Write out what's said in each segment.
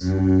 Mm-hmm.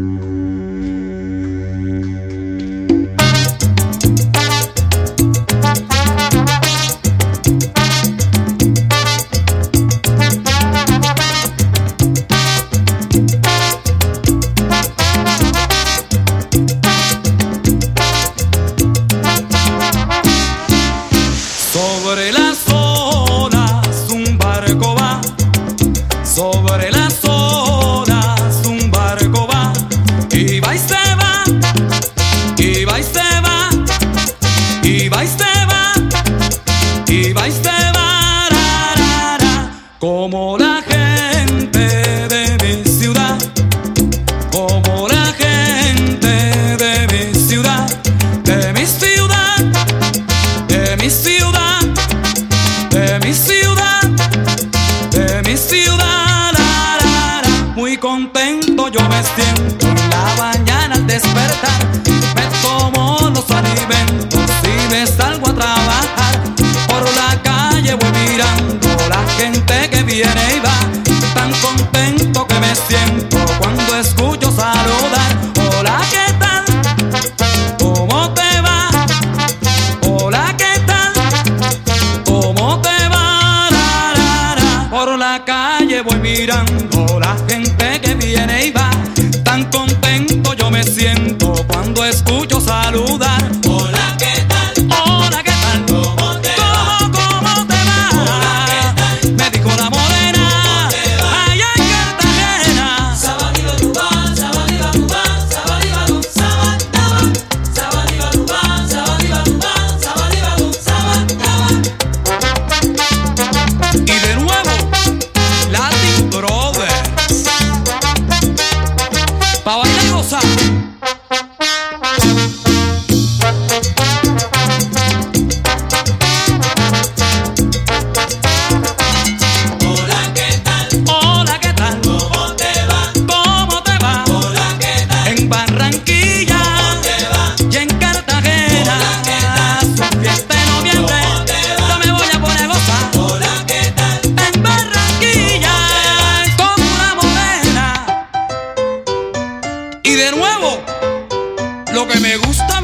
como la gente de mi ciudad, como la gente de mi ciudad, de mi ciudad, de mi ciudad, de mi ciudad, de mi ciudad, muy contento yo me siento en la mañana al despertar mirando la gente. nuevo lo que me gusta.